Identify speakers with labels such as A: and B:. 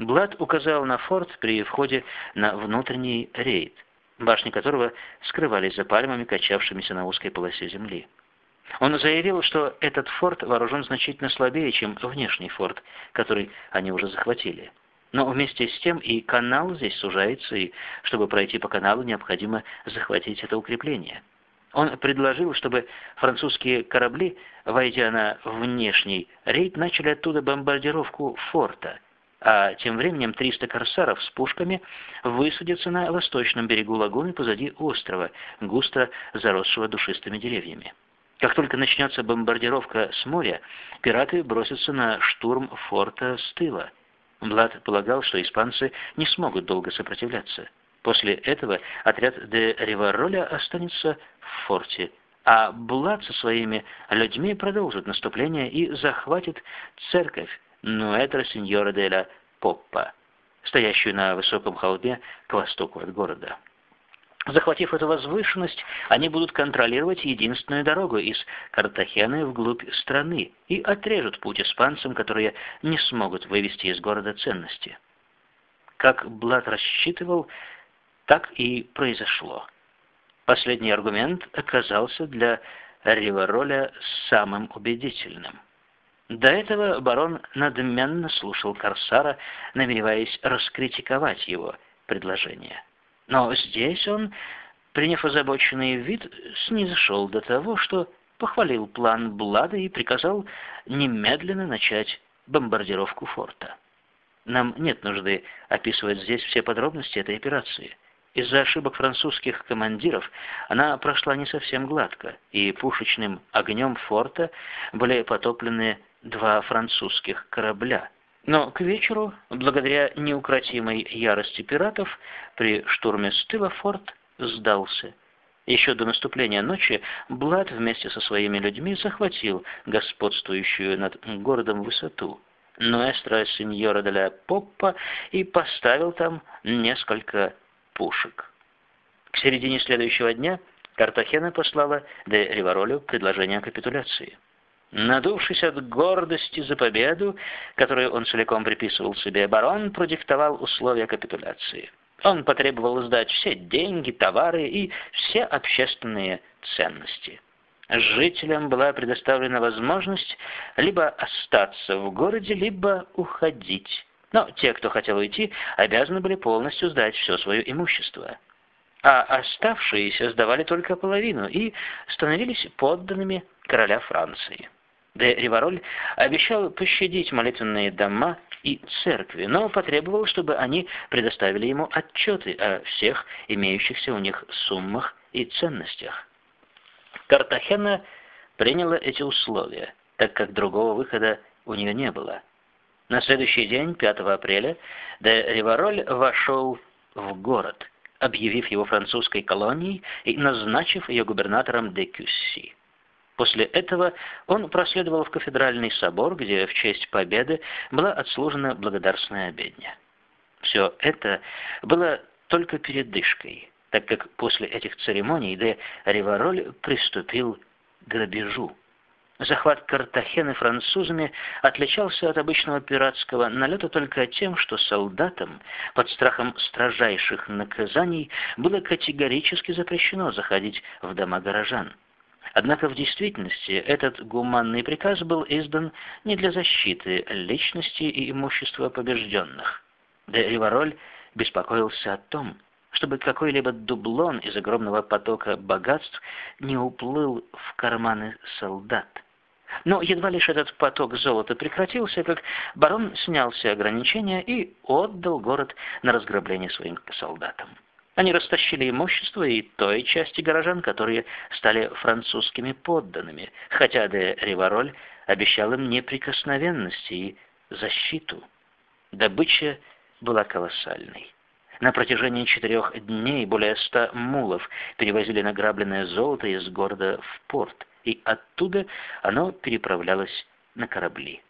A: Блад указал на форт при входе на внутренний рейд, башни которого скрывались за пальмами, качавшимися на узкой полосе земли. Он заявил, что этот форт вооружен значительно слабее, чем внешний форт, который они уже захватили. Но вместе с тем и канал здесь сужается, и чтобы пройти по каналу, необходимо захватить это укрепление. Он предложил, чтобы французские корабли, войдя на внешний рейд, начали оттуда бомбардировку форта – а тем временем 300 корсаров с пушками высадятся на восточном берегу лагуны позади острова, густо заросшего душистыми деревьями. Как только начнется бомбардировка с моря, пираты бросятся на штурм форта с тыла. Блад полагал, что испанцы не смогут долго сопротивляться. После этого отряд де Ривароля останется в форте, а Блад со своими людьми продолжит наступление и захватит церковь, Нуэтра Синьора де ла Поппа, стоящую на высоком холме к востоку от города. Захватив эту возвышенность, они будут контролировать единственную дорогу из Картахены вглубь страны и отрежут путь испанцам, которые не смогут вывести из города ценности. Как Блад рассчитывал, так и произошло. Последний аргумент оказался для Ривароля самым убедительным. До этого барон надменно слушал Корсара, намереваясь раскритиковать его предложение. Но здесь он, приняв озабоченный вид, снизошел до того, что похвалил план Блада и приказал немедленно начать бомбардировку форта. Нам нет нужды описывать здесь все подробности этой операции. Из-за ошибок французских командиров она прошла не совсем гладко, и пушечным огнем форта были потоплены два французских корабля. Но к вечеру, благодаря неукротимой ярости пиратов, при штурме с тыла форт сдался. Еще до наступления ночи Блад вместе со своими людьми захватил господствующую над городом высоту Нуэстро Синьора де ла Поппа и поставил там несколько пушек. К середине следующего дня Картахена послала де Риваролю предложение о капитуляции. Надувшись от гордости за победу, которую он целиком приписывал себе, барон продиктовал условия капитуляции. Он потребовал сдать все деньги, товары и все общественные ценности. Жителям была предоставлена возможность либо остаться в городе, либо уходить. Но те, кто хотел уйти, обязаны были полностью сдать все свое имущество. А оставшиеся сдавали только половину и становились подданными короля Франции. Де Ривароль обещал пощадить молитвенные дома и церкви, но потребовал, чтобы они предоставили ему отчеты о всех имеющихся у них суммах и ценностях. Картахена приняла эти условия, так как другого выхода у нее не было. На следующий день, 5 апреля, де Ривароль вошел в город, объявив его французской колонией и назначив ее губернатором де Кюсси. После этого он проследовал в кафедральный собор, где в честь победы была отслужена благодарственная обедня. Все это было только передышкой, так как после этих церемоний де Ривароль приступил к грабежу. Захват Картахены французами отличался от обычного пиратского налета только тем, что солдатам под страхом строжайших наказаний было категорически запрещено заходить в дома горожан. Однако в действительности этот гуманный приказ был издан не для защиты личности и имущества побежденных. Де Ривароль беспокоился о том, чтобы какой-либо дублон из огромного потока богатств не уплыл в карманы солдат. Но едва лишь этот поток золота прекратился, как барон снял все ограничения и отдал город на разграбление своим солдатам. Они растащили имущество и той части горожан, которые стали французскими подданными, хотя де Ривароль обещал им неприкосновенность и защиту. Добыча была колоссальной. На протяжении четырех дней более ста мулов перевозили награбленное золото из города в порт, и оттуда оно переправлялось на корабли.